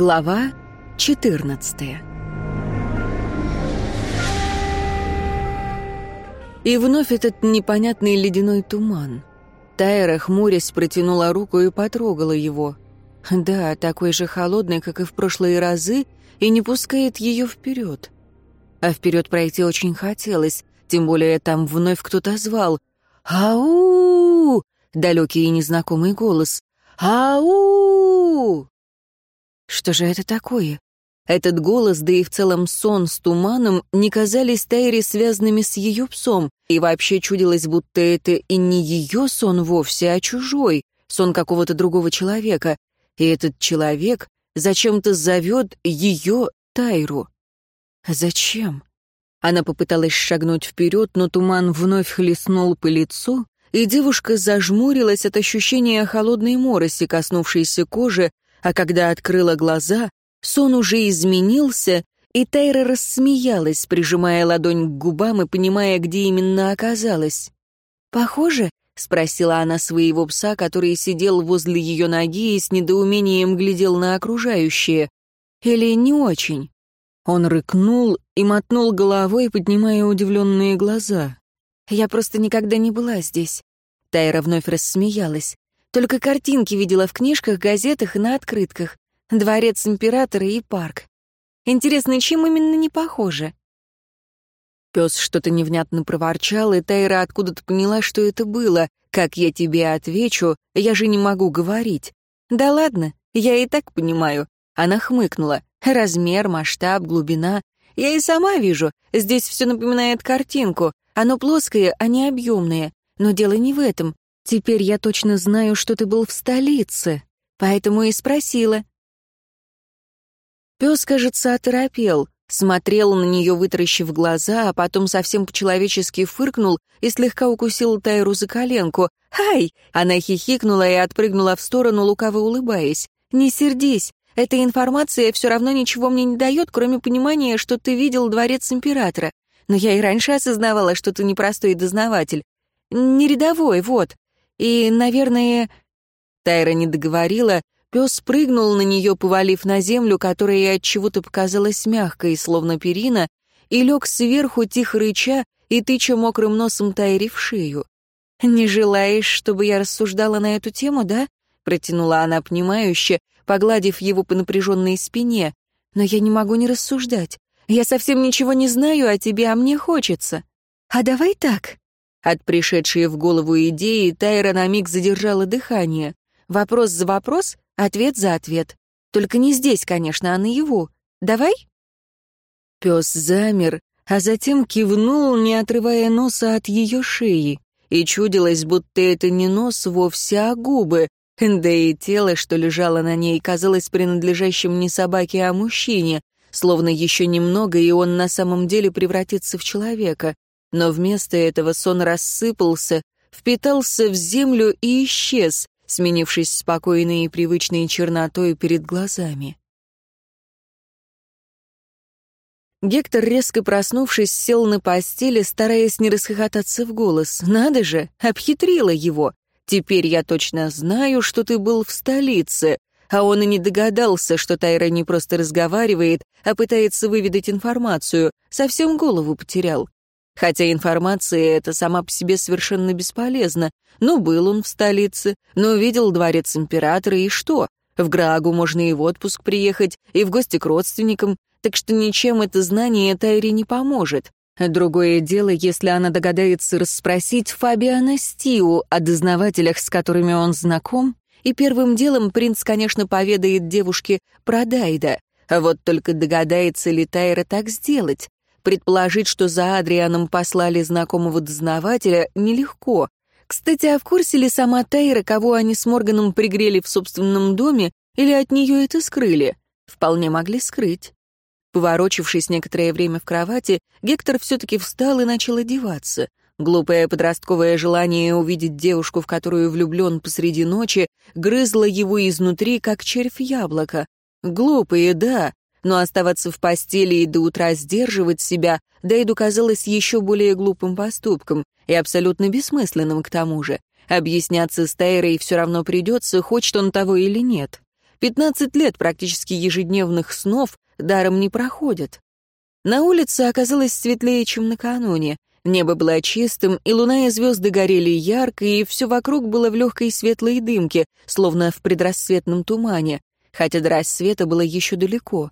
Глава 14 И вновь этот непонятный ледяной туман. Тайра, хмурясь, протянула руку и потрогала его. Да, такой же холодный, как и в прошлые разы, и не пускает ее вперед. А вперед пройти очень хотелось, тем более там вновь кто-то звал. «Ау!» — далекий и незнакомый голос. «Ау!» Что же это такое? Этот голос, да и в целом сон с туманом, не казались Тайре связанными с ее псом, и вообще чудилось, будто это и не ее сон вовсе, а чужой, сон какого-то другого человека. И этот человек зачем-то зовет ее Тайру. Зачем? Она попыталась шагнуть вперед, но туман вновь хлестнул по лицу, и девушка зажмурилась от ощущения холодной мороси, коснувшейся кожи, а когда открыла глаза, сон уже изменился, и Тайра рассмеялась, прижимая ладонь к губам и понимая, где именно оказалась. «Похоже?» — спросила она своего пса, который сидел возле ее ноги и с недоумением глядел на окружающее. «Или не очень?» Он рыкнул и мотнул головой, поднимая удивленные глаза. «Я просто никогда не была здесь». Тайра вновь рассмеялась. Только картинки видела в книжках, газетах и на открытках. Дворец императора и парк. Интересно, чем именно не похоже? Пес что-то невнятно проворчал, и Тайра откуда-то поняла, что это было. Как я тебе отвечу, я же не могу говорить. Да ладно, я и так понимаю. Она хмыкнула. Размер, масштаб, глубина. Я и сама вижу. Здесь все напоминает картинку. Оно плоское, а не объемное. Но дело не в этом. Теперь я точно знаю, что ты был в столице, поэтому и спросила. Пес, кажется, оторопел, смотрел на нее, вытаращив глаза, а потом совсем по-человечески фыркнул и слегка укусил Тайру за коленку. «Ай!» — она хихикнула и отпрыгнула в сторону, лукаво улыбаясь. «Не сердись, эта информация все равно ничего мне не дает, кроме понимания, что ты видел дворец императора. Но я и раньше осознавала, что ты непростой дознаватель. Не рядовой, вот. И, наверное...» Тайра не договорила, пес прыгнул на нее, повалив на землю, которая от чего-то показалась мягкой, словно перина, и лег сверху, тихо рыча и тыча мокрым носом Тайре в шею. «Не желаешь, чтобы я рассуждала на эту тему, да?» — протянула она понимающе, погладив его по напряженной спине. «Но я не могу не рассуждать. Я совсем ничего не знаю о тебе, а мне хочется. А давай так?» От пришедшей в голову идеи Тайра на миг задержала дыхание. Вопрос за вопрос, ответ за ответ. Только не здесь, конечно, а на его. Давай? Пес замер, а затем кивнул, не отрывая носа от ее шеи. И чудилось, будто это не нос вовсе, а губы. Да и тело, что лежало на ней, казалось принадлежащим не собаке, а мужчине, словно еще немного, и он на самом деле превратится в человека но вместо этого сон рассыпался, впитался в землю и исчез, сменившись спокойной и привычной чернотой перед глазами. Гектор, резко проснувшись, сел на постели, стараясь не расхохотаться в голос. «Надо же, обхитрила его. Теперь я точно знаю, что ты был в столице». А он и не догадался, что Тайра не просто разговаривает, а пытается выведать информацию, совсем голову потерял. Хотя информация эта сама по себе совершенно бесполезна. Ну, был он в столице, но увидел дворец императора, и что? В Граагу можно и в отпуск приехать, и в гости к родственникам, так что ничем это знание Тайре не поможет. Другое дело, если она догадается расспросить Фабиана Стиу о дознавателях, с которыми он знаком, и первым делом принц, конечно, поведает девушке про Дайда. Вот только догадается ли Тайра так сделать? Предположить, что за Адрианом послали знакомого дознавателя, нелегко. Кстати, а в курсе ли сама Тайра, кого они с Морганом пригрели в собственном доме, или от нее это скрыли? Вполне могли скрыть. Поворочившись некоторое время в кровати, Гектор все-таки встал и начал одеваться. Глупое подростковое желание увидеть девушку, в которую влюблен посреди ночи, грызло его изнутри, как червь яблоко. Глупые, да, но оставаться в постели и до утра сдерживать себя Дейду казалось еще более глупым поступком и абсолютно бессмысленным к тому же. Объясняться с Тайрой все равно придется, хочет он того или нет. Пятнадцать лет практически ежедневных снов даром не проходят. На улице оказалось светлее, чем накануне. Небо было чистым, и луна и звезды горели ярко, и все вокруг было в легкой светлой дымке, словно в предрассветном тумане, хотя до рассвета было еще далеко.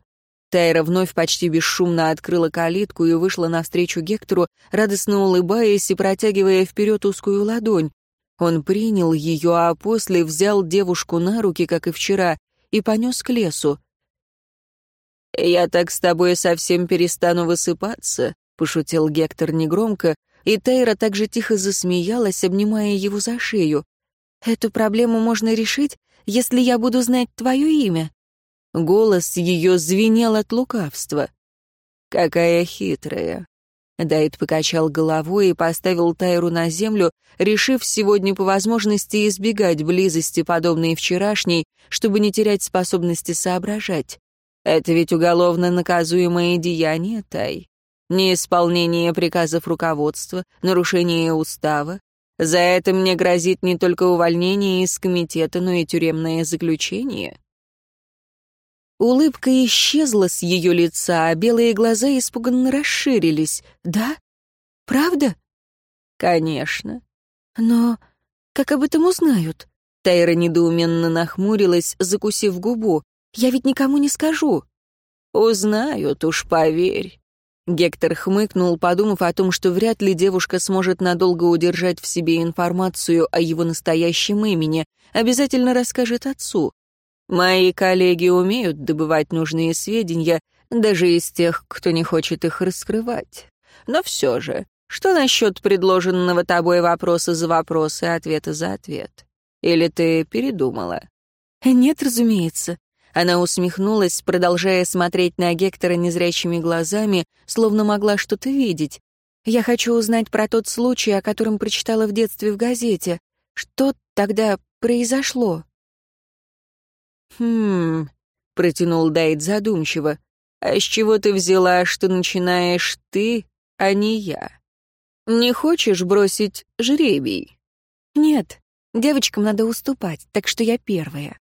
Тайра вновь почти бесшумно открыла калитку и вышла навстречу Гектору, радостно улыбаясь и протягивая вперед узкую ладонь. Он принял ее, а после взял девушку на руки, как и вчера, и понес к лесу. «Я так с тобой совсем перестану высыпаться», — пошутил Гектор негромко, и Тайра также тихо засмеялась, обнимая его за шею. «Эту проблему можно решить, если я буду знать твое имя?» Голос ее звенел от лукавства. «Какая хитрая!» Дайт покачал головой и поставил Тайру на землю, решив сегодня по возможности избегать близости, подобной вчерашней, чтобы не терять способности соображать. Это ведь уголовно наказуемое деяние, Тай. Неисполнение приказов руководства, нарушение устава. За это мне грозит не только увольнение из комитета, но и тюремное заключение. Улыбка исчезла с ее лица, а белые глаза испуганно расширились. «Да? Правда?» «Конечно». «Но как об этом узнают?» Тайра недоуменно нахмурилась, закусив губу. «Я ведь никому не скажу». «Узнают, уж поверь». Гектор хмыкнул, подумав о том, что вряд ли девушка сможет надолго удержать в себе информацию о его настоящем имени, обязательно расскажет отцу. Мои коллеги умеют добывать нужные сведения, даже из тех, кто не хочет их раскрывать. Но все же, что насчет предложенного тобой вопроса за вопрос и ответа за ответ? Или ты передумала? Нет, разумеется. Она усмехнулась, продолжая смотреть на Гектора незрячими глазами, словно могла что-то видеть. «Я хочу узнать про тот случай, о котором прочитала в детстве в газете. Что тогда произошло?» «Хм...» — протянул Дайт задумчиво. «А с чего ты взяла, что начинаешь ты, а не я? Не хочешь бросить жребий?» «Нет, девочкам надо уступать, так что я первая».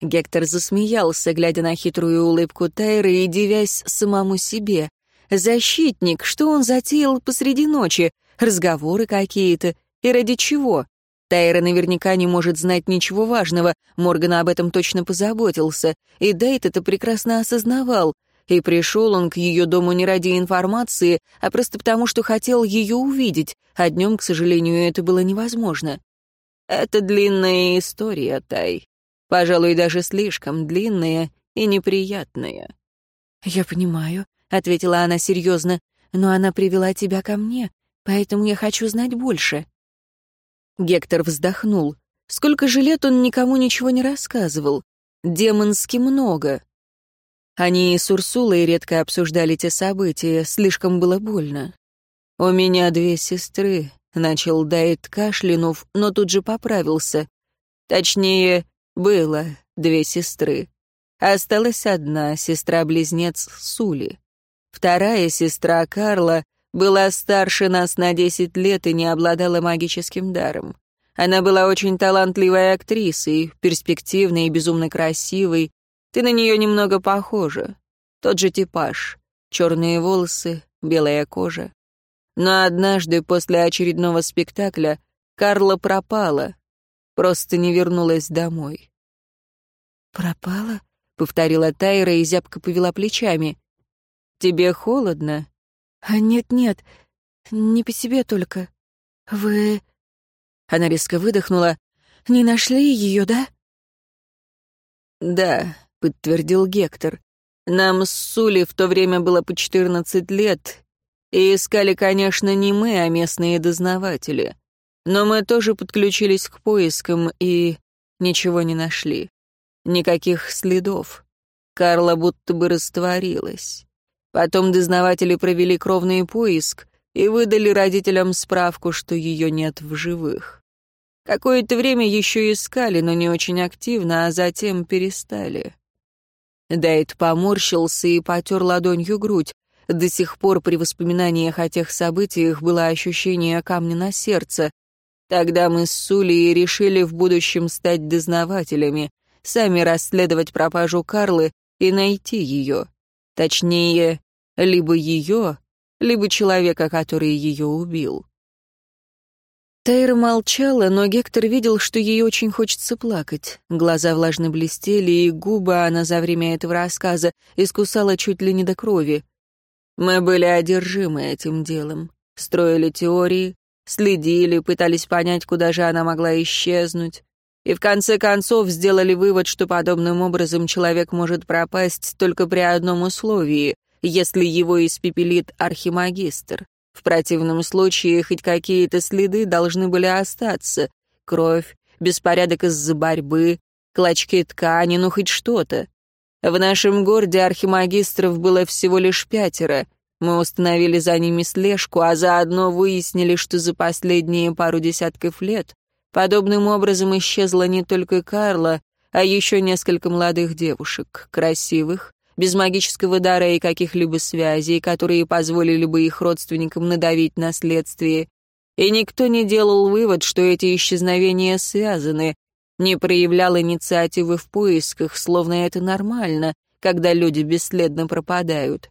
Гектор засмеялся, глядя на хитрую улыбку Тайры и дивясь самому себе. «Защитник, что он затеял посреди ночи? Разговоры какие-то? И ради чего? Тайра наверняка не может знать ничего важного, Морган об этом точно позаботился, и Дейт это прекрасно осознавал, и пришел он к ее дому не ради информации, а просто потому, что хотел ее увидеть, а днем, к сожалению, это было невозможно. Это длинная история, Тай. Пожалуй, даже слишком длинная и неприятная. «Я понимаю», — ответила она серьезно, «но она привела тебя ко мне, поэтому я хочу знать больше». Гектор вздохнул. Сколько же лет он никому ничего не рассказывал. Демонски много. Они с Урсулой редко обсуждали те события, слишком было больно. «У меня две сестры», — начал Дайт кашлянув, но тут же поправился. Точнее, было две сестры. Осталась одна, сестра-близнец Сули. Вторая сестра Карла была старше нас на десять лет и не обладала магическим даром. Она была очень талантливой актрисой, перспективной и безумно красивой. Ты на нее немного похожа. Тот же типаж. Черные волосы, белая кожа. Но однажды после очередного спектакля Карла пропала. Просто не вернулась домой. «Пропала?» — повторила Тайра и зябко повела плечами. «Тебе холодно?» «А нет-нет, не по себе только. Вы...» Она резко выдохнула. «Не нашли ее, да?» «Да», — подтвердил Гектор. «Нам с Сули в то время было по четырнадцать лет, и искали, конечно, не мы, а местные дознаватели. Но мы тоже подключились к поискам и ничего не нашли. Никаких следов. Карла будто бы растворилась. Потом дознаватели провели кровный поиск и выдали родителям справку, что ее нет в живых. Какое-то время еще искали, но не очень активно, а затем перестали. Дайт поморщился и потер ладонью грудь. До сих пор при воспоминаниях о тех событиях было ощущение камня на сердце. Тогда мы с Сулей решили в будущем стать дознавателями. сами расследовать пропажу Карлы и найти ее. Точнее, либо ее, либо человека, который ее убил. Тайра молчала, но Гектор видел, что ей очень хочется плакать. Глаза влажно блестели, и губы она за время этого рассказа искусала чуть ли не до крови. Мы были одержимы этим делом, строили теории, следили, пытались понять, куда же она могла исчезнуть. И в конце концов сделали вывод, что подобным образом человек может пропасть только при одном условии, если его испепелит архимагистр. В противном случае хоть какие-то следы должны были остаться. Кровь, беспорядок из-за борьбы, клочки ткани, ну хоть что-то. В нашем городе архимагистров было всего лишь пятеро. Мы установили за ними слежку, а заодно выяснили, что за последние пару десятков лет подобным образом исчезла не только Карла, а еще несколько молодых девушек, красивых, без магического дара и каких-либо связей, которые позволили бы их родственникам надавить на следствие. И никто не делал вывод, что эти исчезновения связаны, не проявлял инициативы в поисках, словно это нормально, когда люди бесследно пропадают.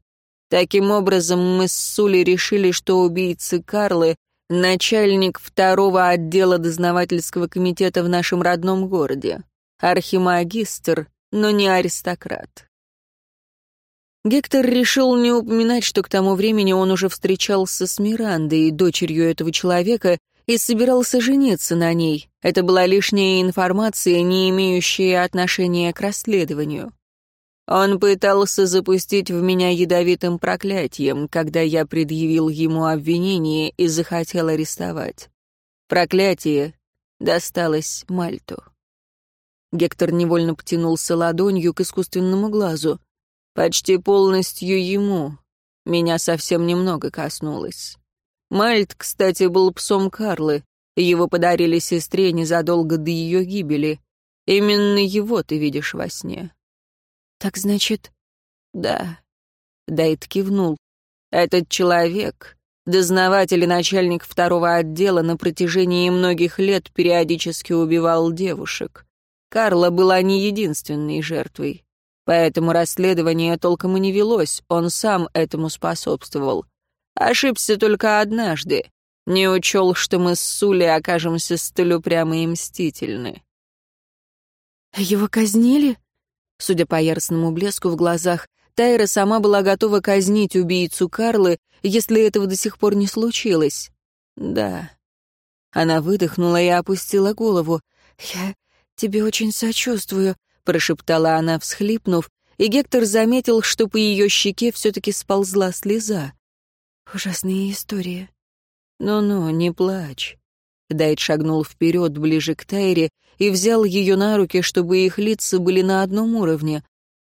Таким образом, мы с Сули решили, что убийцы Карлы — начальник второго отдела дознавательского комитета в нашем родном городе. Архимагистр, но не аристократ. Гектор решил не упоминать, что к тому времени он уже встречался с Мирандой, дочерью этого человека, и собирался жениться на ней. Это была лишняя информация, не имеющая отношения к расследованию. Он пытался запустить в меня ядовитым проклятием, когда я предъявил ему обвинение и захотел арестовать. Проклятие досталось Мальту. Гектор невольно потянулся ладонью к искусственному глазу. Почти полностью ему. Меня совсем немного коснулось. Мальт, кстати, был псом Карлы. Его подарили сестре незадолго до ее гибели. Именно его ты видишь во сне. Так значит... Да. Дайт кивнул. Этот человек, дознаватель и начальник второго отдела, на протяжении многих лет периодически убивал девушек. Карла была не единственной жертвой. Поэтому расследование толком и не велось, он сам этому способствовал. Ошибся только однажды. Не учел, что мы с Сули окажемся столь упрямы и мстительны. «Его казнили?» Судя по яростному блеску в глазах, Тайра сама была готова казнить убийцу Карлы, если этого до сих пор не случилось. «Да». Она выдохнула и опустила голову. «Я тебе очень сочувствую прошептала она, всхлипнув, и Гектор заметил, что по ее щеке все-таки сползла слеза. «Ужасная история». «Ну-ну, не плачь». Дайт шагнул вперед, ближе к Тайре, и взял ее на руки, чтобы их лица были на одном уровне.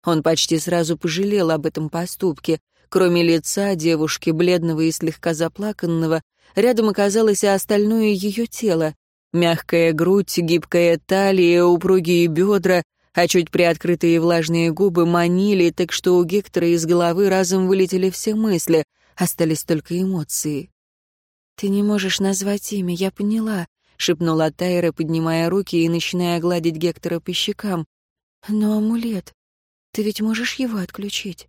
Он почти сразу пожалел об этом поступке. Кроме лица девушки, бледного и слегка заплаканного, рядом оказалось и остальное ее тело. Мягкая грудь, гибкая талия, упругие бедра, а чуть приоткрытые влажные губы манили, так что у Гектора из головы разом вылетели все мысли, остались только эмоции. «Ты не можешь назвать имя, я поняла», — шепнула Тайра, поднимая руки и начиная гладить Гектора по щекам. «Но амулет, ты ведь можешь его отключить?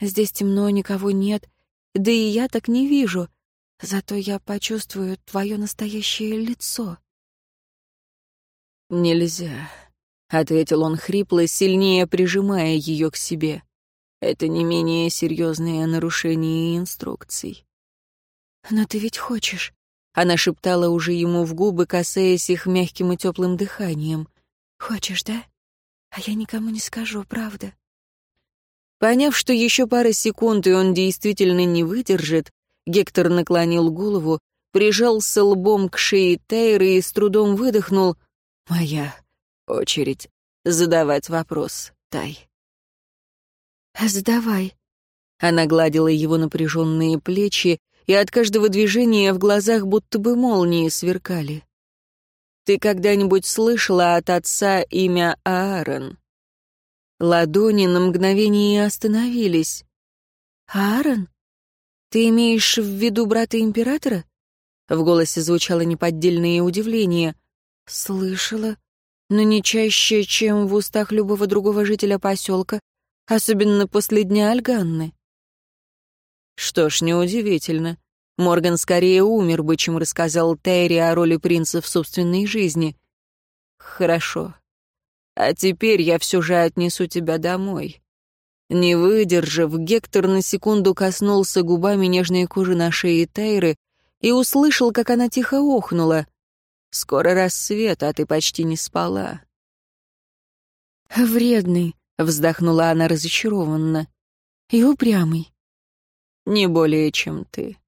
Здесь темно, никого нет, да и я так не вижу, зато я почувствую твое настоящее лицо». «Нельзя», — ответил он хрипло, сильнее прижимая ее к себе. «Это не менее серьезное нарушение инструкций». «Но ты ведь хочешь?» Она шептала уже ему в губы, касаясь их мягким и теплым дыханием. «Хочешь, да? А я никому не скажу, правда». Поняв, что еще пара секунд, и он действительно не выдержит, Гектор наклонил голову, прижался лбом к шее Тайры и с трудом выдохнул «Моя очередь задавать вопрос, Тай. «Задавай». Она гладила его напряженные плечи, и от каждого движения в глазах будто бы молнии сверкали. «Ты когда-нибудь слышала от отца имя Аарон?» Ладони на мгновение остановились. «Аарон? Ты имеешь в виду брата императора?» В голосе звучало неподдельное удивление. «Слышала, но не чаще, чем в устах любого другого жителя поселка, особенно после дня Альганны. Что ж, неудивительно. Морган скорее умер бы, чем рассказал Терри о роли принца в собственной жизни. Хорошо. А теперь я все же отнесу тебя домой. Не выдержав, Гектор на секунду коснулся губами нежной кожи на шее Тайры и услышал, как она тихо охнула. «Скоро рассвет, а ты почти не спала». «Вредный», — вздохнула она разочарованно, — «и упрямый». «Не более, чем ты».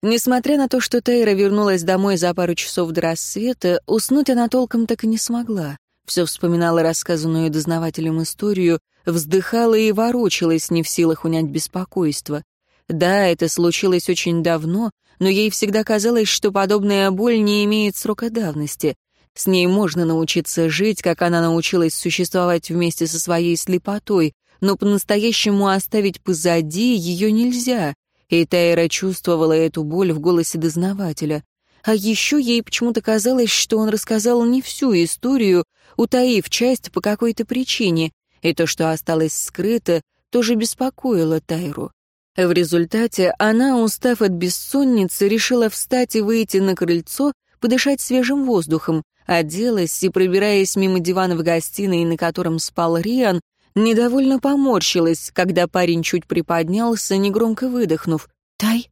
Несмотря на то, что Тейра вернулась домой за пару часов до рассвета, уснуть она толком так и не смогла. Все вспоминала рассказанную дознавателем историю, вздыхала и ворочалась, не в силах унять беспокойство. Да, это случилось очень давно, но ей всегда казалось, что подобная боль не имеет срока давности. С ней можно научиться жить, как она научилась существовать вместе со своей слепотой, но по-настоящему оставить позади ее нельзя и Тайра чувствовала эту боль в голосе дознавателя. А еще ей почему-то казалось, что он рассказал не всю историю, утаив часть по какой-то причине, и то, что осталось скрыто, тоже беспокоило Тайру. В результате она, устав от бессонницы, решила встать и выйти на крыльцо, подышать свежим воздухом, оделась и, пробираясь мимо дивана в гостиной, на котором спал Риан, Недовольно поморщилась, когда парень чуть приподнялся, негромко выдохнув. «Тай?»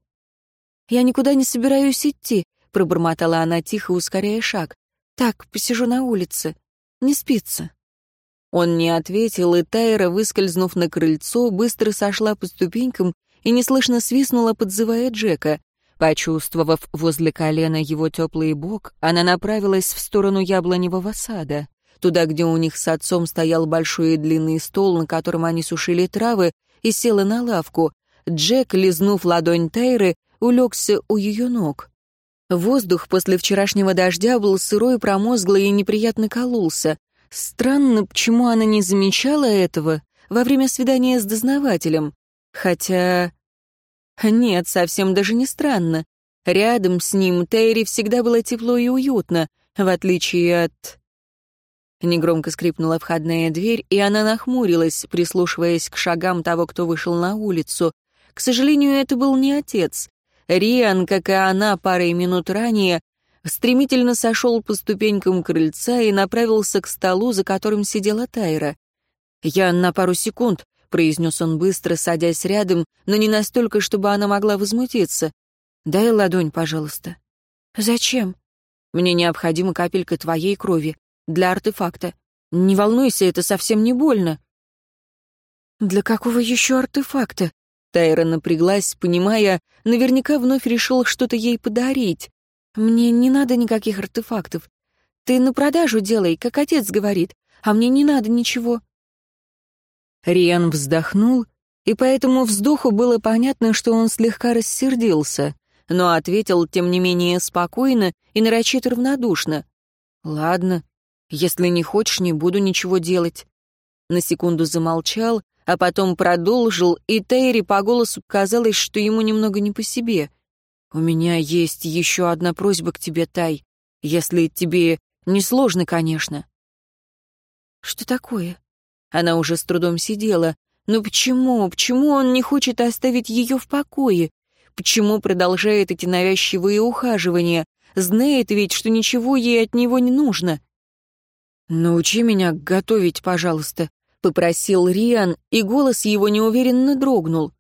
«Я никуда не собираюсь идти», — пробормотала она тихо, ускоряя шаг. «Так, посижу на улице. Не спится». Он не ответил, и Тайра, выскользнув на крыльцо, быстро сошла по ступенькам и неслышно свистнула, подзывая Джека. Почувствовав возле колена его теплый бок, она направилась в сторону яблоневого сада туда, где у них с отцом стоял большой и длинный стол, на котором они сушили травы, и села на лавку. Джек, лизнув ладонь Тайры, улегся у ее ног. Воздух после вчерашнего дождя был сырой, промозглый и неприятно кололся. Странно, почему она не замечала этого во время свидания с дознавателем. Хотя... Нет, совсем даже не странно. Рядом с ним Тайре всегда было тепло и уютно, в отличие от... Негромко скрипнула входная дверь, и она нахмурилась, прислушиваясь к шагам того, кто вышел на улицу. К сожалению, это был не отец. Риан, как и она парой минут ранее, стремительно сошел по ступенькам крыльца и направился к столу, за которым сидела Тайра. «Я на пару секунд», — произнес он быстро, садясь рядом, но не настолько, чтобы она могла возмутиться. «Дай ладонь, пожалуйста». «Зачем?» «Мне необходима капелька твоей крови для артефакта. Не волнуйся, это совсем не больно». «Для какого еще артефакта?» Тайра напряглась, понимая, наверняка вновь решил что-то ей подарить. «Мне не надо никаких артефактов. Ты на продажу делай, как отец говорит, а мне не надо ничего». Риан вздохнул, и по этому вздоху было понятно, что он слегка рассердился, но ответил, тем не менее, спокойно и нарочито равнодушно. «Ладно, если не хочешь, не буду ничего делать». На секунду замолчал, а потом продолжил, и Терри по голосу казалось, что ему немного не по себе. «У меня есть еще одна просьба к тебе, Тай, если тебе не сложно, конечно». «Что такое?» Она уже с трудом сидела. «Но почему, почему он не хочет оставить ее в покое? Почему продолжает эти навязчивые ухаживания? Знает ведь, что ничего ей от него не нужно. «Научи меня готовить, пожалуйста», — попросил Риан, и голос его неуверенно дрогнул.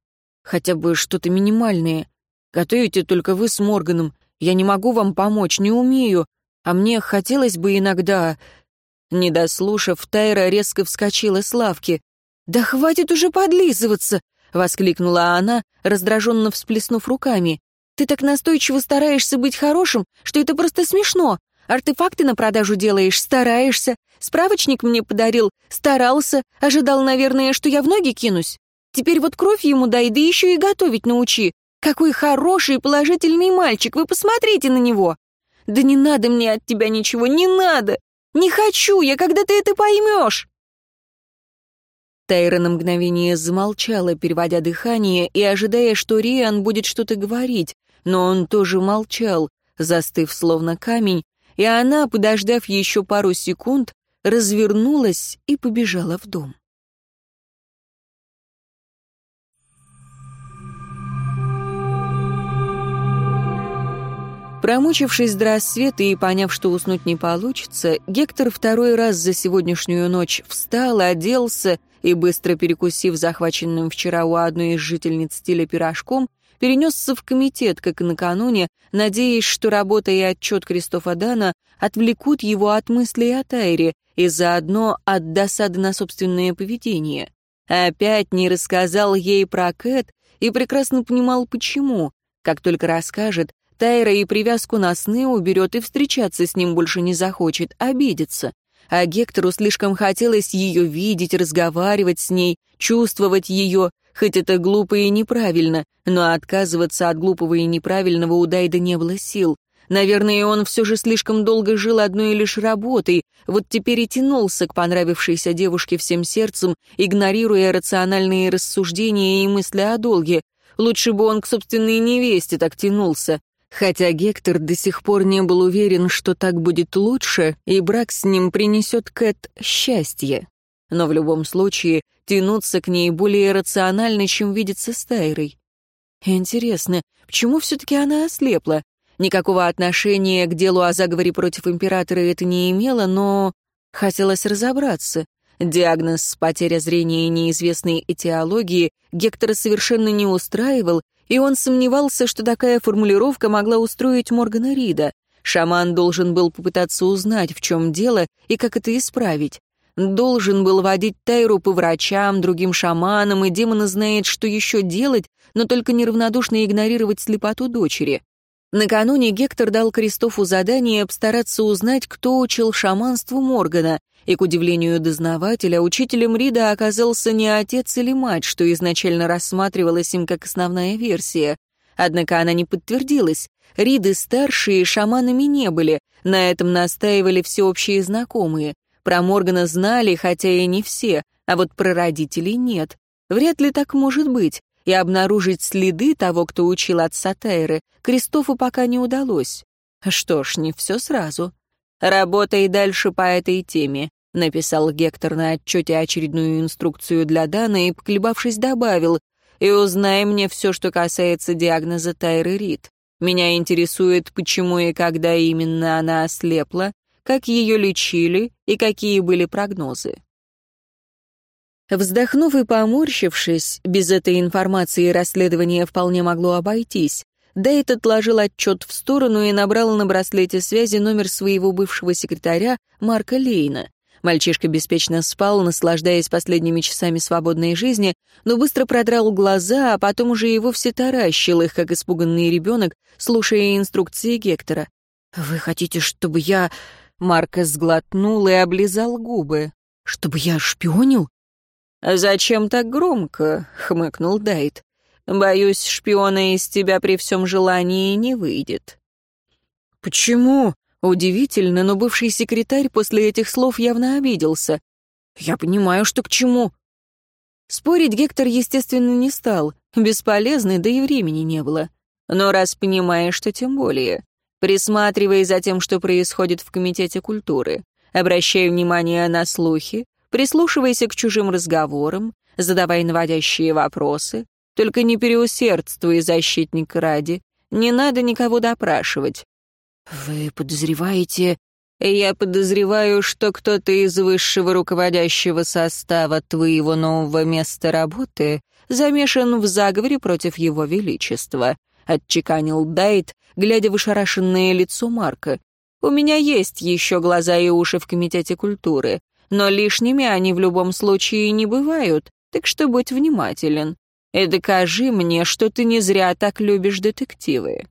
«Хотя бы что-то минимальное. Готовите только вы с Морганом. Я не могу вам помочь, не умею. А мне хотелось бы иногда...» Не дослушав, Тайра резко вскочила с лавки. «Да хватит уже подлизываться!» — воскликнула она, раздраженно всплеснув руками. «Ты так настойчиво стараешься быть хорошим, что это просто смешно. Артефакты на продажу делаешь, стараешься. Справочник мне подарил, старался, ожидал, наверное, что я в ноги кинусь. Теперь вот кровь ему дай, да еще и готовить научи. Какой хороший и положительный мальчик, вы посмотрите на него. Да не надо мне от тебя ничего, не надо. Не хочу я, когда ты это поймешь. Тайра на мгновение замолчала, переводя дыхание и ожидая, что Риан будет что-то говорить, но он тоже молчал, застыв словно камень, и она, подождав еще пару секунд, развернулась и побежала в дом. Промучившись до рассвета и поняв, что уснуть не получится, Гектор второй раз за сегодняшнюю ночь встал, оделся и, быстро перекусив захваченным вчера у одной из жительниц стиля пирожком, перенесся в комитет, как и накануне, надеясь, что работа и отчет Кристофа Дана отвлекут его от мыслей о Тайре и заодно от досады на собственное поведение. Опять не рассказал ей про Кэт и прекрасно понимал, почему. Как только расскажет, Тайра и привязку на сны уберет и встречаться с ним больше не захочет, обидится. А Гектору слишком хотелось ее видеть, разговаривать с ней, чувствовать ее, хоть это глупо и неправильно, но отказываться от глупого и неправильного у Дайда не было сил. Наверное, он все же слишком долго жил одной лишь работой, вот теперь и тянулся к понравившейся девушке всем сердцем, игнорируя рациональные рассуждения и мысли о долге. Лучше бы он к собственной невесте так тянулся. Хотя Гектор до сих пор не был уверен, что так будет лучше, и брак с ним принесет Кэт счастье. Но в любом случае тянуться к ней более рационально, чем видеться с Тайрой. Интересно, почему все-таки она ослепла? Никакого отношения к делу о заговоре против императора это не имело, но хотелось разобраться. Диагноз «потеря зрения неизвестной этиологии» Гектора совершенно не устраивал, и он сомневался, что такая формулировка могла устроить Моргана Рида. Шаман должен был попытаться узнать, в чем дело и как это исправить. Должен был водить Тайру по врачам, другим шаманам, и демон знает, что еще делать, но только неравнодушно игнорировать слепоту дочери. Накануне Гектор дал Кристофу задание постараться узнать, кто учил шаманству Моргана, и, к удивлению дознавателя, учителем Рида оказался не отец или мать, что изначально рассматривалось им как основная версия. Однако она не подтвердилась. Риды старшие шаманами не были, на этом настаивали всеобщие знакомые. Про Моргана знали, хотя и не все, а вот про родителей нет. Вряд ли так может быть, и обнаружить следы того, кто учил отца Тайры, Кристофу пока не удалось. Что ж, не все сразу. Работай дальше по этой теме написал Гектор на отчете очередную инструкцию для Дана и, поколебавшись, добавил, «И узнай мне все, что касается диагноза Тайры Рид. Меня интересует, почему и когда именно она ослепла, как ее лечили и какие были прогнозы». Вздохнув и поморщившись, без этой информации расследование вполне могло обойтись, Дейт отложил отчет в сторону и набрал на браслете связи номер своего бывшего секретаря Марка Лейна. Мальчишка беспечно спал, наслаждаясь последними часами свободной жизни, но быстро продрал глаза, а потом уже и вовсе таращил их, как испуганный ребенок, слушая инструкции Гектора. «Вы хотите, чтобы я...» Маркос сглотнул и облизал губы. «Чтобы я шпионил?» «Зачем так громко?» — хмыкнул Дайт. «Боюсь, шпиона из тебя при всем желании не выйдет». «Почему?» Удивительно, но бывший секретарь после этих слов явно обиделся. «Я понимаю, что к чему». Спорить Гектор, естественно, не стал. Бесполезно, да и времени не было. Но раз понимаешь, что тем более. Присматривай за тем, что происходит в Комитете культуры. Обращай внимание на слухи, прислушивайся к чужим разговорам, задавай наводящие вопросы. Только не переусердствуй, защитник ради. Не надо никого допрашивать. «Вы подозреваете...» «Я подозреваю, что кто-то из высшего руководящего состава твоего нового места работы замешан в заговоре против его величества», — отчеканил Дайт, глядя в ошарашенное лицо Марка. «У меня есть еще глаза и уши в Комитете культуры, но лишними они в любом случае не бывают, так что будь внимателен. И докажи мне, что ты не зря так любишь детективы».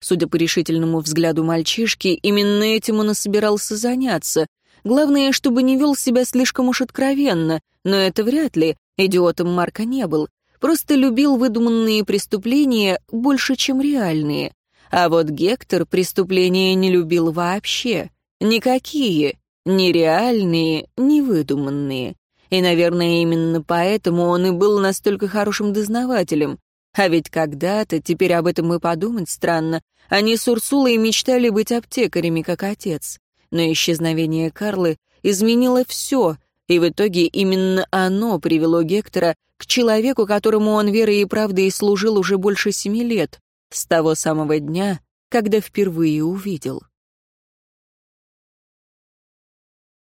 Судя по решительному взгляду мальчишки, именно этим он и собирался заняться. Главное, чтобы не вел себя слишком уж откровенно, но это вряд ли, идиотом Марка не был. Просто любил выдуманные преступления больше, чем реальные. А вот Гектор преступления не любил вообще. Никакие. Ни реальные, ни выдуманные. И, наверное, именно поэтому он и был настолько хорошим дознавателем. А ведь когда-то, теперь об этом и подумать странно, они с Урсулой мечтали быть аптекарями, как отец. Но исчезновение Карлы изменило все, и в итоге именно оно привело Гектора к человеку, которому он верой и правдой служил уже больше семи лет, с того самого дня, когда впервые увидел.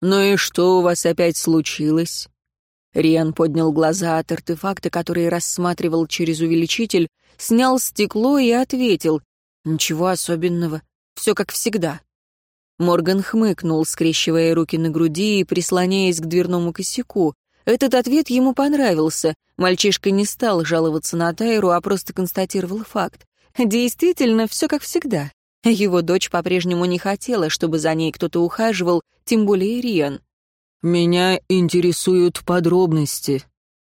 «Ну и что у вас опять случилось?» Риан поднял глаза от артефакта, который рассматривал через увеличитель, снял стекло и ответил. «Ничего особенного. Все как всегда». Морган хмыкнул, скрещивая руки на груди и прислоняясь к дверному косяку. Этот ответ ему понравился. Мальчишка не стал жаловаться на Тайру, а просто констатировал факт. Действительно, все как всегда. Его дочь по-прежнему не хотела, чтобы за ней кто-то ухаживал, тем более Риан. «Меня интересуют подробности».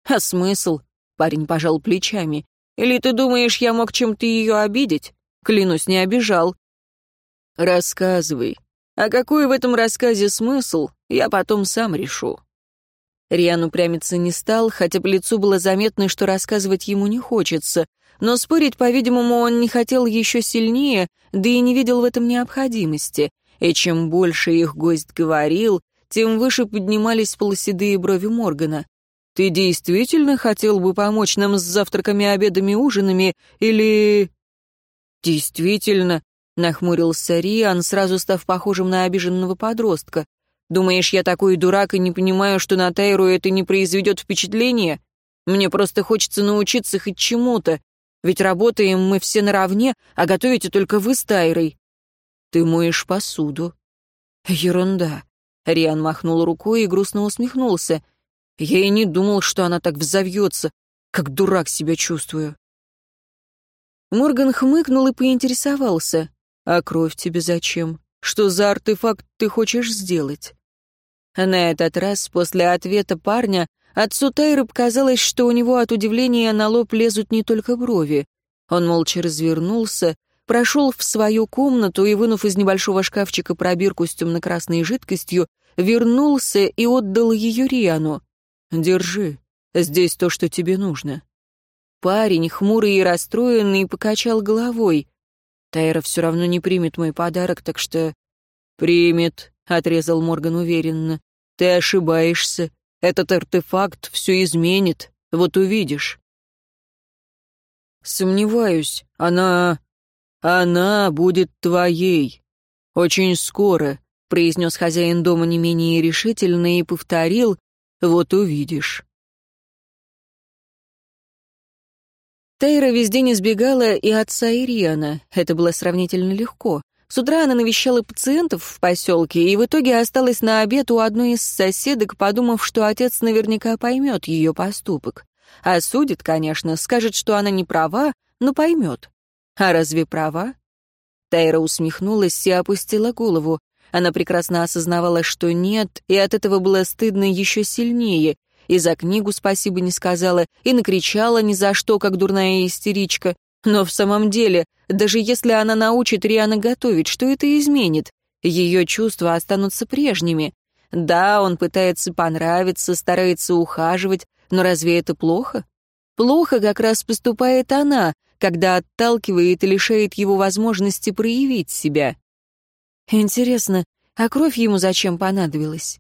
«А смысл?» — парень пожал плечами. «Или ты думаешь, я мог чем-то ее обидеть? Клянусь, не обижал». «Рассказывай. А какой в этом рассказе смысл, я потом сам решу». Риан упрямиться не стал, хотя по лицу было заметно, что рассказывать ему не хочется. Но спорить, по-видимому, он не хотел еще сильнее, да и не видел в этом необходимости. И чем больше их гость говорил, тем выше поднимались полуседые брови Моргана. «Ты действительно хотел бы помочь нам с завтраками, обедами, ужинами, или...» «Действительно», — нахмурился Риан, сразу став похожим на обиженного подростка. Думаешь, я такой дурак и не понимаю, что на Тайру это не произведет впечатления? Мне просто хочется научиться хоть чему-то. Ведь работаем мы все наравне, а готовите только вы с Тайрой. Ты моешь посуду. Ерунда. Риан махнул рукой и грустно усмехнулся. Я и не думал, что она так взовьется. Как дурак себя чувствую. Морган хмыкнул и поинтересовался. «А кровь тебе зачем? Что за артефакт ты хочешь сделать?» На этот раз, после ответа парня, отцу Тайры показалось, что у него от удивления на лоб лезут не только брови. Он молча развернулся, прошел в свою комнату и, вынув из небольшого шкафчика пробирку с темно-красной жидкостью, вернулся и отдал ее Риану. «Держи, здесь то, что тебе нужно». Парень, хмурый и расстроенный, покачал головой. «Тайра все равно не примет мой подарок, так что...» «Примет», — отрезал Морган уверенно. «Ты ошибаешься. Этот артефакт все изменит. Вот увидишь». «Сомневаюсь. Она... она будет твоей. Очень скоро», — произнес хозяин дома не менее решительно и повторил. «Вот увидишь». Тейра везде не сбегала и отца Ириана. Это было сравнительно легко. С утра она навещала пациентов в поселке и в итоге осталась на обед у одной из соседок, подумав, что отец наверняка поймет ее поступок. Осудит, конечно, скажет, что она не права, но поймет. А разве права? Тайра усмехнулась и опустила голову. Она прекрасно осознавала, что нет, и от этого было стыдно еще сильнее. И за книгу спасибо не сказала, и накричала ни за что, как дурная истеричка. Но в самом деле, даже если она научит Риана готовить, что это изменит? Ее чувства останутся прежними. Да, он пытается понравиться, старается ухаживать, но разве это плохо? Плохо как раз поступает она, когда отталкивает и лишает его возможности проявить себя. Интересно, а кровь ему зачем понадобилась?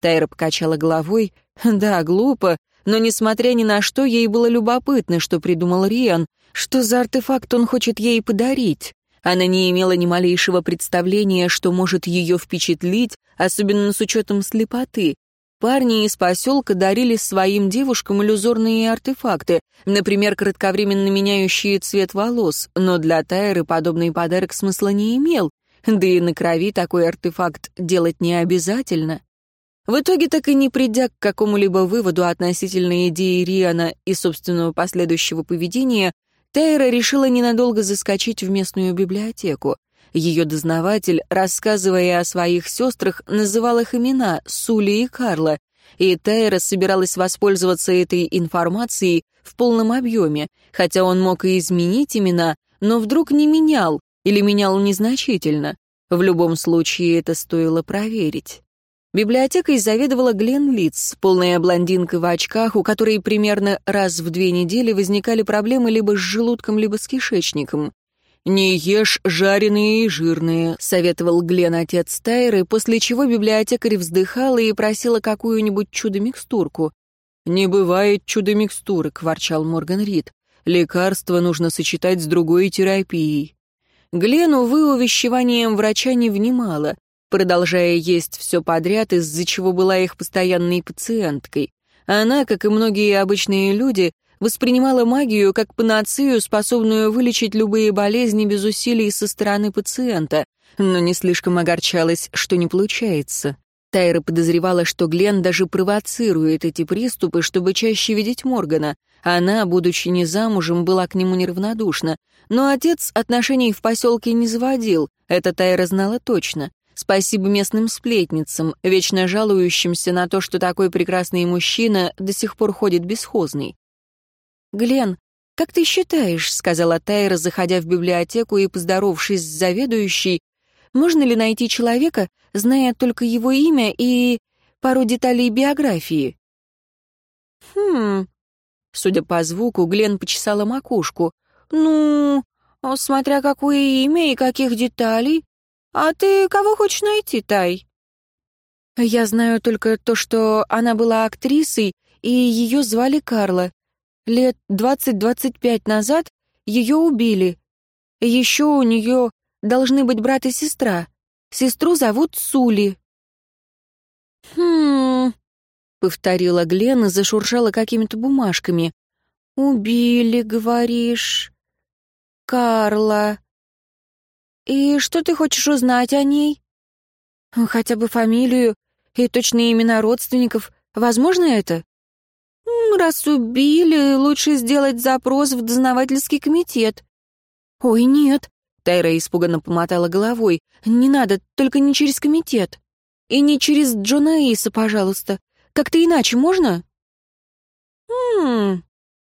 Тайра покачала головой. Да, глупо, но, несмотря ни на что, ей было любопытно, что придумал Риан, что за артефакт он хочет ей подарить. Она не имела ни малейшего представления, что может ее впечатлить, особенно с учетом слепоты. Парни из поселка дарили своим девушкам иллюзорные артефакты, например, кратковременно меняющие цвет волос, но для Тайры подобный подарок смысла не имел, да и на крови такой артефакт делать не обязательно. В итоге, так и не придя к какому-либо выводу относительно идеи Риана и собственного последующего поведения, Тайра решила ненадолго заскочить в местную библиотеку. Ее дознаватель, рассказывая о своих сестрах, называл их имена Сули и Карла, и Тайра собиралась воспользоваться этой информацией в полном объеме, хотя он мог и изменить имена, но вдруг не менял или менял незначительно. В любом случае это стоило проверить. Библиотекой заведовала Глен Литц, полная блондинка в очках, у которой примерно раз в две недели возникали проблемы либо с желудком, либо с кишечником. «Не ешь жареные и жирные», — советовал Глен отец Тайры, после чего библиотекарь вздыхала и просила какую-нибудь чудо-микстурку. «Не бывает чудо-микстурок», — ворчал Морган Рид. «Лекарство нужно сочетать с другой терапией». Глен, увы, увещеванием врача не внимала продолжая есть все подряд, из-за чего была их постоянной пациенткой. Она, как и многие обычные люди, воспринимала магию как панацею, способную вылечить любые болезни без усилий со стороны пациента, но не слишком огорчалась, что не получается. Тайра подозревала, что Глен даже провоцирует эти приступы, чтобы чаще видеть Моргана. Она, будучи не замужем, была к нему неравнодушна. Но отец отношений в поселке не заводил, это Тайра знала точно. Спасибо местным сплетницам, вечно жалующимся на то, что такой прекрасный мужчина до сих пор ходит бесхозный. «Глен, как ты считаешь», — сказала Тайра, заходя в библиотеку и поздоровавшись с заведующей, «можно ли найти человека, зная только его имя и пару деталей биографии?» «Хм...» Судя по звуку, Глен почесала макушку. «Ну, смотря какое имя и каких деталей. «А ты кого хочешь найти, Тай?» «Я знаю только то, что она была актрисой, и ее звали Карла. Лет двадцать-двадцать пять назад ее убили. Еще у нее должны быть брат и сестра. Сестру зовут Сули». «Хм...» — повторила Глен и зашуршала какими-то бумажками. «Убили, говоришь?» «Карла...» «И что ты хочешь узнать о ней?» «Хотя бы фамилию и точные имена родственников. Возможно это?» «Раз убили, лучше сделать запрос в дознавательский комитет». «Ой, нет», — Тайра испуганно помотала головой. «Не надо, только не через комитет. И не через Джона Иса, пожалуйста. Как-то иначе можно?»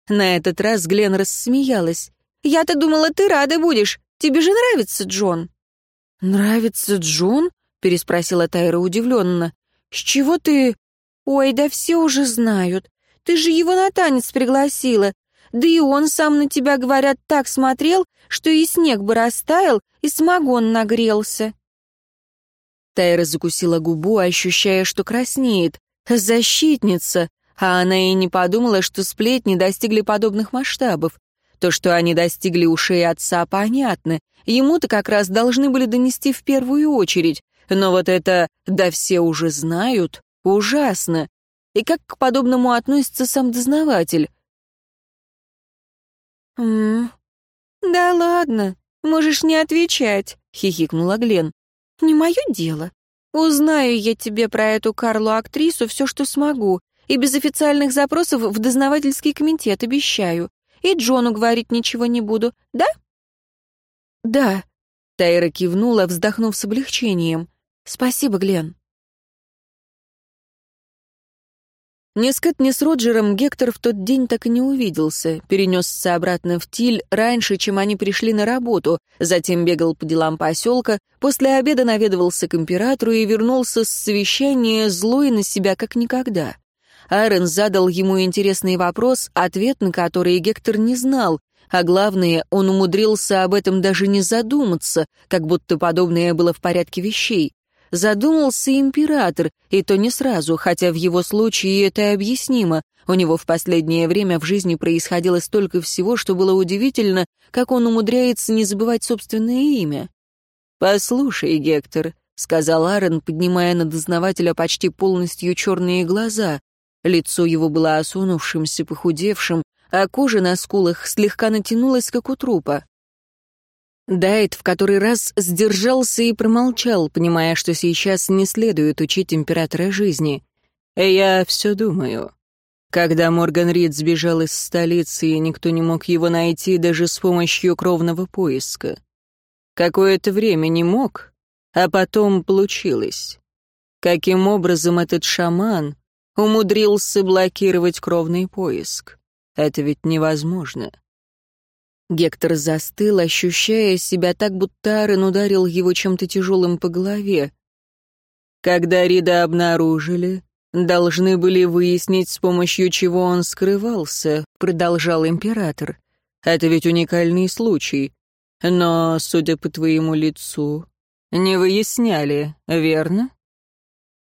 На этот раз Глен рассмеялась. «Я-то думала, ты рада будешь. Тебе же нравится Джон?» «Нравится Джон?» — переспросила Тайра удивленно. «С чего ты...» «Ой, да все уже знают. Ты же его на танец пригласила. Да и он сам на тебя, говорят, так смотрел, что и снег бы растаял, и самогон нагрелся». Тайра закусила губу, ощущая, что краснеет. «Защитница!» А она и не подумала, что сплетни достигли подобных масштабов. То, что они достигли ушей отца, понятно. Ему-то как раз должны были донести в первую очередь. Но вот это «да все уже знают» ужасно. И как к подобному относится сам дознаватель? «М -м, «Да ладно, можешь не отвечать», — хихикнула Глен. «Не мое дело. Узнаю я тебе про эту Карлу-актрису все, что смогу, и без официальных запросов в дознавательский комитет обещаю. И Джону говорить ничего не буду, да?» «Да», — Тайра кивнула, вздохнув с облегчением. «Спасибо, Глен». Ни с Кэт, ни с Роджером Гектор в тот день так и не увиделся, перенесся обратно в Тиль раньше, чем они пришли на работу, затем бегал по делам поселка, после обеда наведывался к императору и вернулся с совещания злой на себя как никогда. Айрон задал ему интересный вопрос, ответ на который Гектор не знал, а главное, он умудрился об этом даже не задуматься, как будто подобное было в порядке вещей. Задумался император, и то не сразу, хотя в его случае это объяснимо. У него в последнее время в жизни происходило столько всего, что было удивительно, как он умудряется не забывать собственное имя. «Послушай, Гектор», — сказал Аарон, поднимая на дознавателя почти полностью черные глаза, Лицо его было осунувшимся, похудевшим, а кожа на скулах слегка натянулась, как у трупа. Дайт в который раз сдержался и промолчал, понимая, что сейчас не следует учить императора жизни. «Я все думаю. Когда Морган Рид сбежал из столицы, и никто не мог его найти даже с помощью кровного поиска. Какое-то время не мог, а потом получилось. Каким образом этот шаман умудрился блокировать кровный поиск. Это ведь невозможно. Гектор застыл, ощущая себя так, будто Арен ударил его чем-то тяжелым по голове. Когда Рида обнаружили, должны были выяснить, с помощью чего он скрывался, продолжал император. Это ведь уникальный случай. Но, судя по твоему лицу, не выясняли, верно?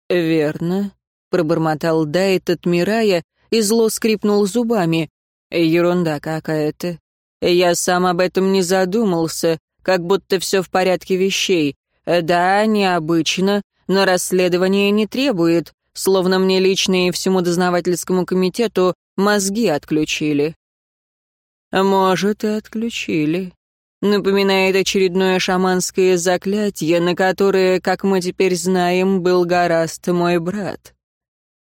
Верно, пробормотал Дайт, отмирая, и зло скрипнул зубами. Ерунда какая-то. Я сам об этом не задумался, как будто все в порядке вещей. Да, необычно, но расследование не требует, словно мне лично и всему дознавательскому комитету мозги отключили. Может, и отключили. Напоминает очередное шаманское заклятие, на которое, как мы теперь знаем, был гораст мой брат.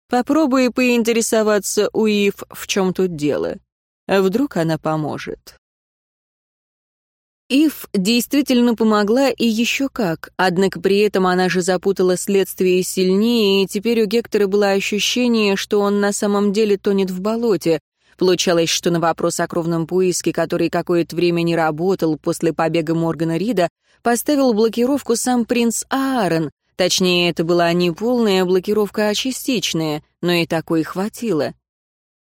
Попробуй поинтересоваться у Ив, в чем тут дело. Вдруг она поможет. Ив действительно помогла и еще как, однако при этом она же запутала следствие сильнее, и теперь у Гектора было ощущение, что он на самом деле тонет в болоте. Получалось, что на вопрос о кровном поиске, который какое-то время не работал после побега Моргана Рида, поставил блокировку сам принц Аарон. Точнее, это была не полная блокировка, а частичная, но и такой хватило.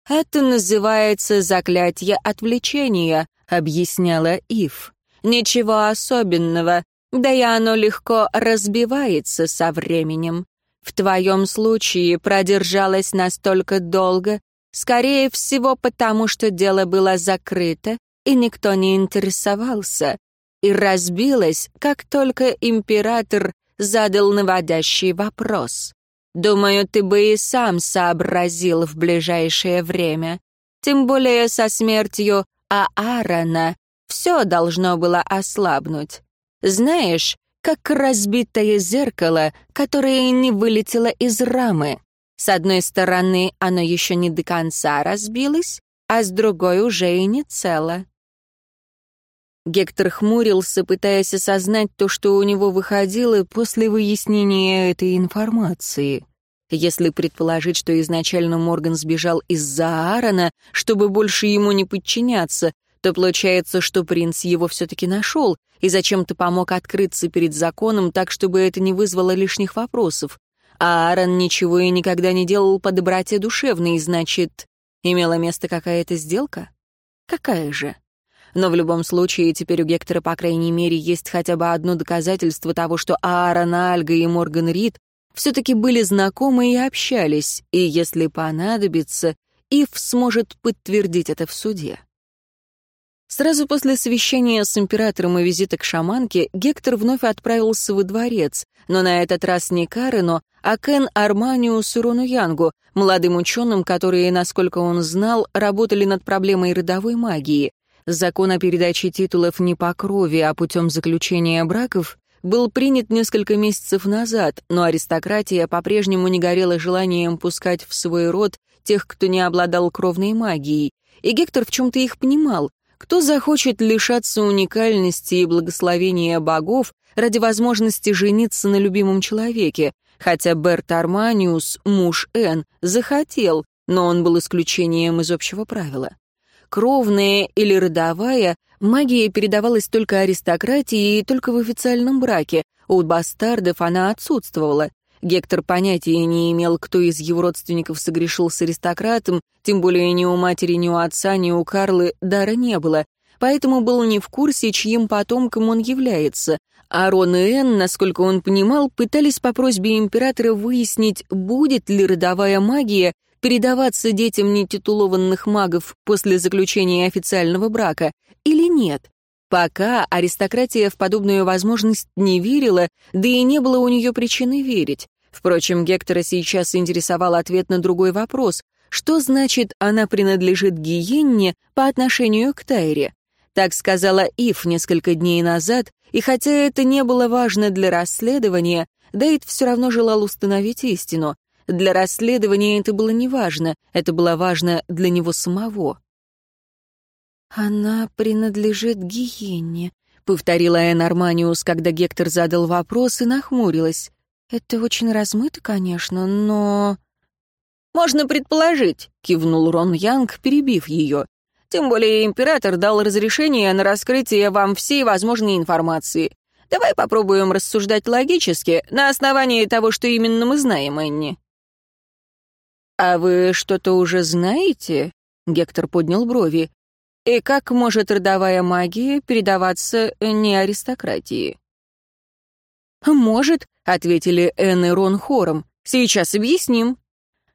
«Это называется заклятие отвлечения», — объясняла Ив. Ничего особенного, да и оно легко разбивается со временем. В твоем случае продержалось настолько долго, скорее всего, потому что дело было закрыто, и никто не интересовался, и разбилось, как только император задал наводящий вопрос. Думаю, ты бы и сам сообразил в ближайшее время. Тем более со смертью Аарона все должно было ослабнуть. Знаешь, как разбитое зеркало, которое не вылетело из рамы. С одной стороны, оно еще не до конца разбилось, а с другой уже и не цело. Гектор хмурился, пытаясь осознать то, что у него выходило после выяснения этой информации. Если предположить, что изначально Морган сбежал из-за Аарона, чтобы больше ему не подчиняться, то получается, что принц его все-таки нашел и зачем-то помог открыться перед законом так, чтобы это не вызвало лишних вопросов. А Аарон ничего и никогда не делал по доброте душевной, значит, имела место какая-то сделка? Какая же? Но в любом случае, теперь у Гектора, по крайней мере, есть хотя бы одно доказательство того, что Аарон Альга и Морган Рид все-таки были знакомы и общались, и если понадобится, Ив сможет подтвердить это в суде. Сразу после совещания с императором и визита к шаманке Гектор вновь отправился во дворец, но на этот раз не к Арену, а Кен Арманиус и Рону Янгу, молодым ученым, которые, насколько он знал, работали над проблемой родовой магии. Закон о передаче титулов не по крови, а путем заключения браков был принят несколько месяцев назад, но аристократия по-прежнему не горела желанием пускать в свой род тех, кто не обладал кровной магией. И Гектор в чем-то их понимал, кто захочет лишаться уникальности и благословения богов ради возможности жениться на любимом человеке, хотя Берт Арманиус, муж Н, захотел, но он был исключением из общего правила. Кровная или родовая, магия передавалась только аристократии и только в официальном браке, у бастардов она отсутствовала, Гектор понятия не имел, кто из его родственников согрешил с аристократом, тем более ни у матери, ни у отца, ни у Карлы дара не было, поэтому был не в курсе, чьим потомком он является. А Рон и Энн, насколько он понимал, пытались по просьбе императора выяснить, будет ли родовая магия передаваться детям нетитулованных магов после заключения официального брака или нет. Пока аристократия в подобную возможность не верила, да и не было у нее причины верить. Впрочем, Гектора сейчас интересовал ответ на другой вопрос. Что значит «она принадлежит Гиенне» по отношению к Тайре? Так сказала Ив несколько дней назад, и хотя это не было важно для расследования, Дейт все равно желал установить истину. Для расследования это было неважно, это было важно для него самого. «Она принадлежит Гиенне», — повторила Эн Арманиус, когда Гектор задал вопрос и нахмурилась. Это очень размыто, конечно, но... «Можно предположить», — кивнул Рон Янг, перебив ее. «Тем более император дал разрешение на раскрытие вам всей возможной информации. Давай попробуем рассуждать логически, на основании того, что именно мы знаем, Энни». «А вы что-то уже знаете?» — Гектор поднял брови. «И как может родовая магия передаваться не аристократии?» «Может», — ответили Энн и Рон хором. «Сейчас объясним».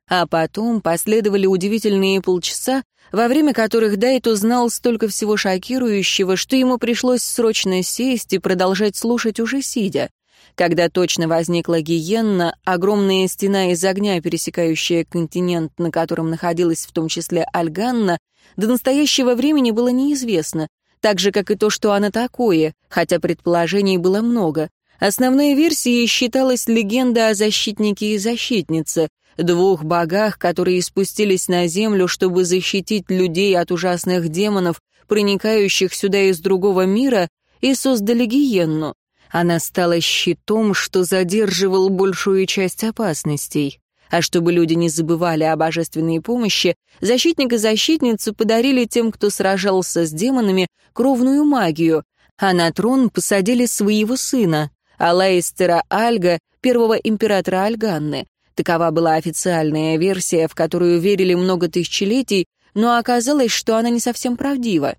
А потом последовали удивительные полчаса, во время которых Дайт узнал столько всего шокирующего, что ему пришлось срочно сесть и продолжать слушать уже сидя. Когда точно возникла гиенна, огромная стена из огня, пересекающая континент, на котором находилась в том числе Альганна, до настоящего времени было неизвестно, так же, как и то, что она такое, хотя предположений было много. Основной версией считалась легенда о защитнике и защитнице, двух богах, которые спустились на землю, чтобы защитить людей от ужасных демонов, проникающих сюда из другого мира, и создали гиенну. Она стала щитом, что задерживал большую часть опасностей. А чтобы люди не забывали о божественной помощи, защитник и защитница подарили тем, кто сражался с демонами, кровную магию, а на трон посадили своего сына, Алайстера Альга, первого императора Альганны. Такова была официальная версия, в которую верили много тысячелетий, но оказалось, что она не совсем правдива.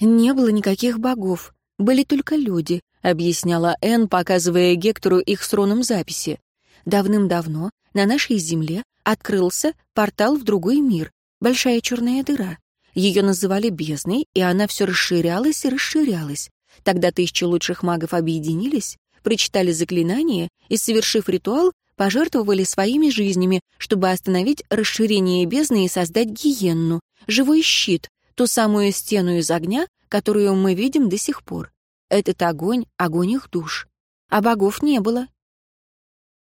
«Не было никаких богов, были только люди», — объясняла Энн, показывая Гектору их с Роном записи. «Давным-давно на нашей земле открылся портал в другой мир, большая черная дыра. Ее называли бездной, и она все расширялась и расширялась. Тогда тысячи лучших магов объединились, прочитали заклинание и, совершив ритуал, пожертвовали своими жизнями, чтобы остановить расширение бездны и создать гиенну, живой щит, ту самую стену из огня, которую мы видим до сих пор. Этот огонь — огонь их душ. А богов не было.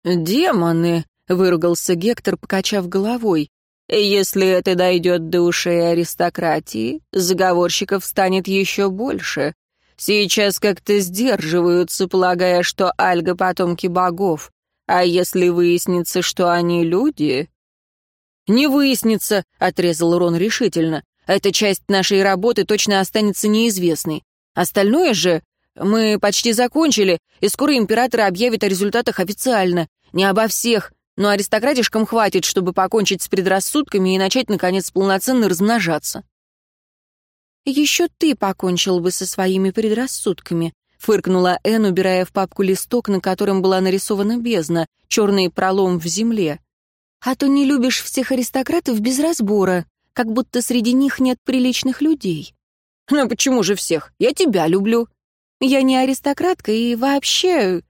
«Демоны!» — выругался Гектор, покачав головой. «Если это дойдет до ушей аристократии, заговорщиков станет еще больше. Сейчас как-то сдерживаются, полагая, что Альга — потомки богов. А если выяснится, что они люди...» «Не выяснится», — отрезал Рон решительно. «Эта часть нашей работы точно останется неизвестной. Остальное же мы почти закончили, и скоро император объявит о результатах официально. Не обо всех, но аристократишкам хватит, чтобы покончить с предрассудками и начать, наконец, полноценно размножаться». «Еще ты покончил бы со своими предрассудками», — фыркнула Энн, убирая в папку листок, на котором была нарисована бездна, черный пролом в земле. «А то не любишь всех аристократов без разбора, как будто среди них нет приличных людей». «Ну почему же всех? Я тебя люблю». «Я не аристократка и вообще...»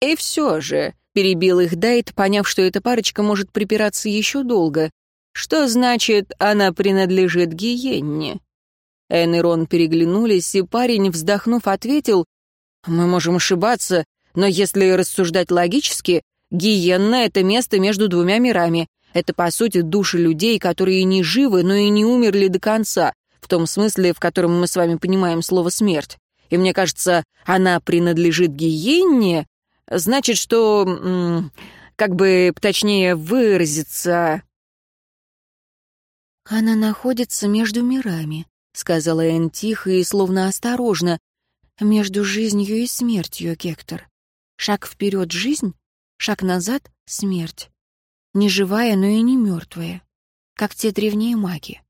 «И все же», — перебил их Дайт, поняв, что эта парочка может припираться еще долго. «Что значит, она принадлежит Гиенне?» Энн и Рон переглянулись, и парень, вздохнув, ответил, «Мы можем ошибаться, но если рассуждать логически, Гиенна — это место между двумя мирами. Это, по сути, души людей, которые не живы, но и не умерли до конца, в том смысле, в котором мы с вами понимаем слово «смерть». И мне кажется, она принадлежит Гиенне, значит, что, как бы точнее выразиться... Она находится между мирами, — сказала Энн тихо и словно осторожно. «Между жизнью и смертью, Гектор. Шаг вперед — жизнь, шаг назад — смерть. Не живая, но и не мертвая, как те древние маги».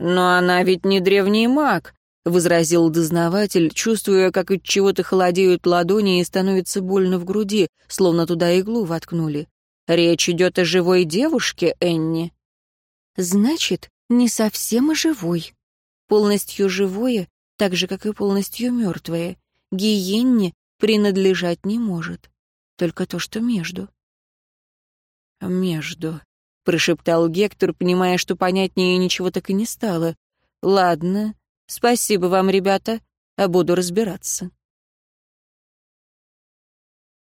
«Но она ведь не древний маг», — возразил дознаватель, чувствуя, как от чего-то холодеют ладони и становится больно в груди, словно туда иглу воткнули. «Речь идет о живой девушке, Энни». «Значит, не совсем и живой. Полностью живое, так же, как и полностью мертвое, гиенне принадлежать не может. Только то, что между. «Между», — прошептал Гектор, понимая, что понятнее ничего так и не стало. «Ладно, спасибо вам, ребята, а буду разбираться».